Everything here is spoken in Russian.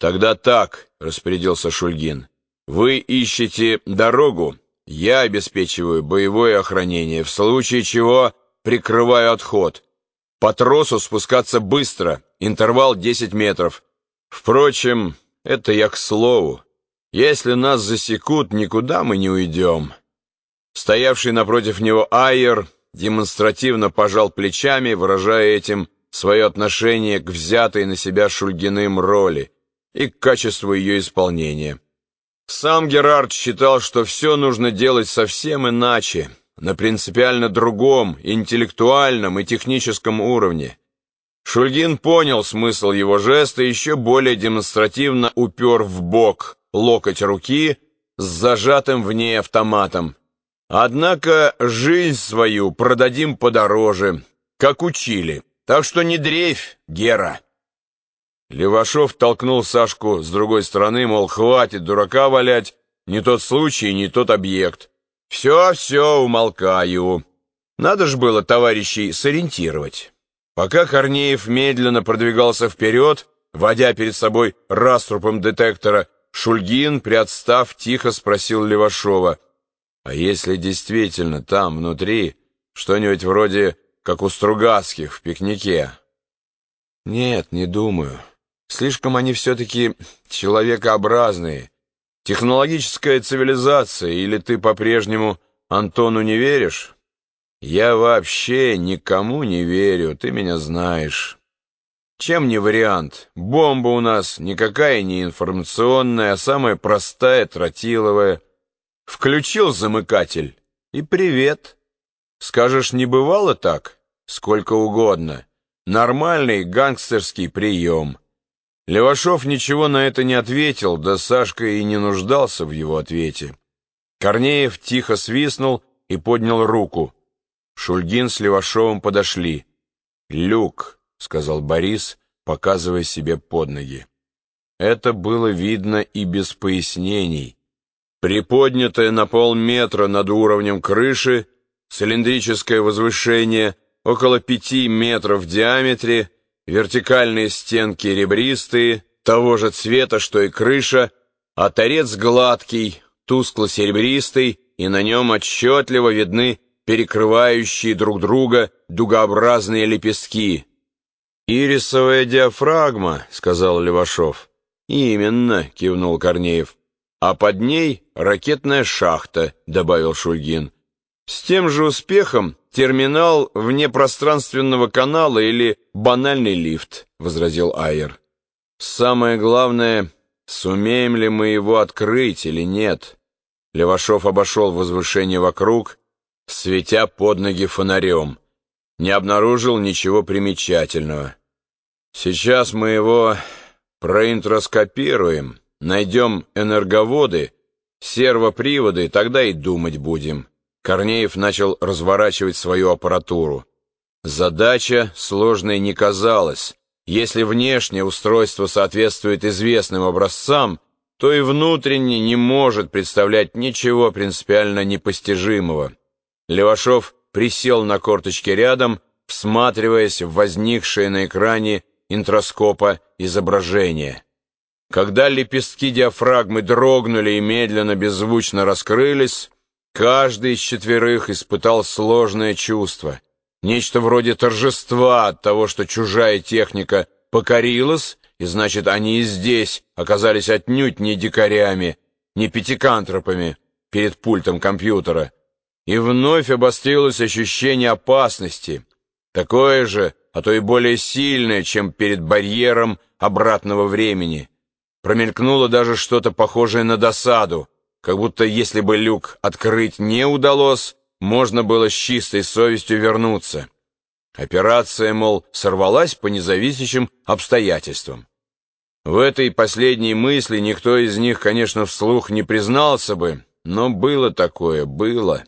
«Тогда так», — распорядился Шульгин. «Вы ищете дорогу, я обеспечиваю боевое охранение, в случае чего прикрываю отход. По тросу спускаться быстро, интервал 10 метров. Впрочем, это я к слову. Если нас засекут, никуда мы не уйдем». Стоявший напротив него Айер демонстративно пожал плечами, выражая этим свое отношение к взятой на себя Шульгиным роли и к качеству ее исполнения. Сам Герард считал, что все нужно делать совсем иначе, на принципиально другом, интеллектуальном и техническом уровне. Шульгин понял смысл его жеста и еще более демонстративно упер в бок локоть руки с зажатым в ней автоматом. Однако жизнь свою продадим подороже, как учили. Так что не дрейфь, Гера. Левашов толкнул Сашку с другой стороны, мол, хватит дурака валять, не тот случай, не тот объект. Все, все, умолкаю. Надо ж было товарищей сориентировать. Пока Корнеев медленно продвигался вперед, водя перед собой раструпом детектора, Шульгин, приотстав, тихо спросил Левашова — а если действительно там, внутри, что-нибудь вроде как у Стругацких в пикнике? Нет, не думаю. Слишком они все-таки человекообразные. Технологическая цивилизация, или ты по-прежнему Антону не веришь? Я вообще никому не верю, ты меня знаешь. Чем не вариант? Бомба у нас никакая не информационная, а самая простая, тротиловая. Включил замыкатель и привет. Скажешь, не бывало так? Сколько угодно. Нормальный гангстерский прием. Левашов ничего на это не ответил, да Сашка и не нуждался в его ответе. Корнеев тихо свистнул и поднял руку. Шульгин с Левашовым подошли. «Люк», — сказал Борис, показывая себе под ноги. Это было видно и без пояснений. Приподнятое на полметра над уровнем крыши, цилиндрическое возвышение около пяти метров в диаметре, вертикальные стенки ребристые, того же цвета, что и крыша, а торец гладкий, тускло-серебристый, и на нем отчетливо видны перекрывающие друг друга дугообразные лепестки. «Ирисовая диафрагма», — сказал Левашов. «Именно», — кивнул Корнеев. «А под ней ракетная шахта», — добавил Шульгин. «С тем же успехом терминал внепространственного канала или банальный лифт», — возразил Айер. «Самое главное, сумеем ли мы его открыть или нет?» Левашов обошел возвышение вокруг, светя под ноги фонарем. Не обнаружил ничего примечательного. «Сейчас мы его проинтроскопируем», Найдем энерговоды, сервоприводы, тогда и думать будем. Корнеев начал разворачивать свою аппаратуру. Задача сложной не казалась. Если внешнее устройство соответствует известным образцам, то и внутренне не может представлять ничего принципиально непостижимого. Левашов присел на корточки рядом, всматриваясь в возникшее на экране интроскопа изображение. Когда лепестки диафрагмы дрогнули и медленно, беззвучно раскрылись, каждый из четверых испытал сложное чувство. Нечто вроде торжества от того, что чужая техника покорилась, и значит, они и здесь оказались отнюдь не дикарями, не пятикантропами перед пультом компьютера. И вновь обострилось ощущение опасности, такое же, а то и более сильное, чем перед барьером обратного времени. Промелькнуло даже что-то похожее на досаду, как будто если бы люк открыть не удалось, можно было с чистой совестью вернуться. Операция, мол, сорвалась по независящим обстоятельствам. В этой последней мысли никто из них, конечно, вслух не признался бы, но было такое, было.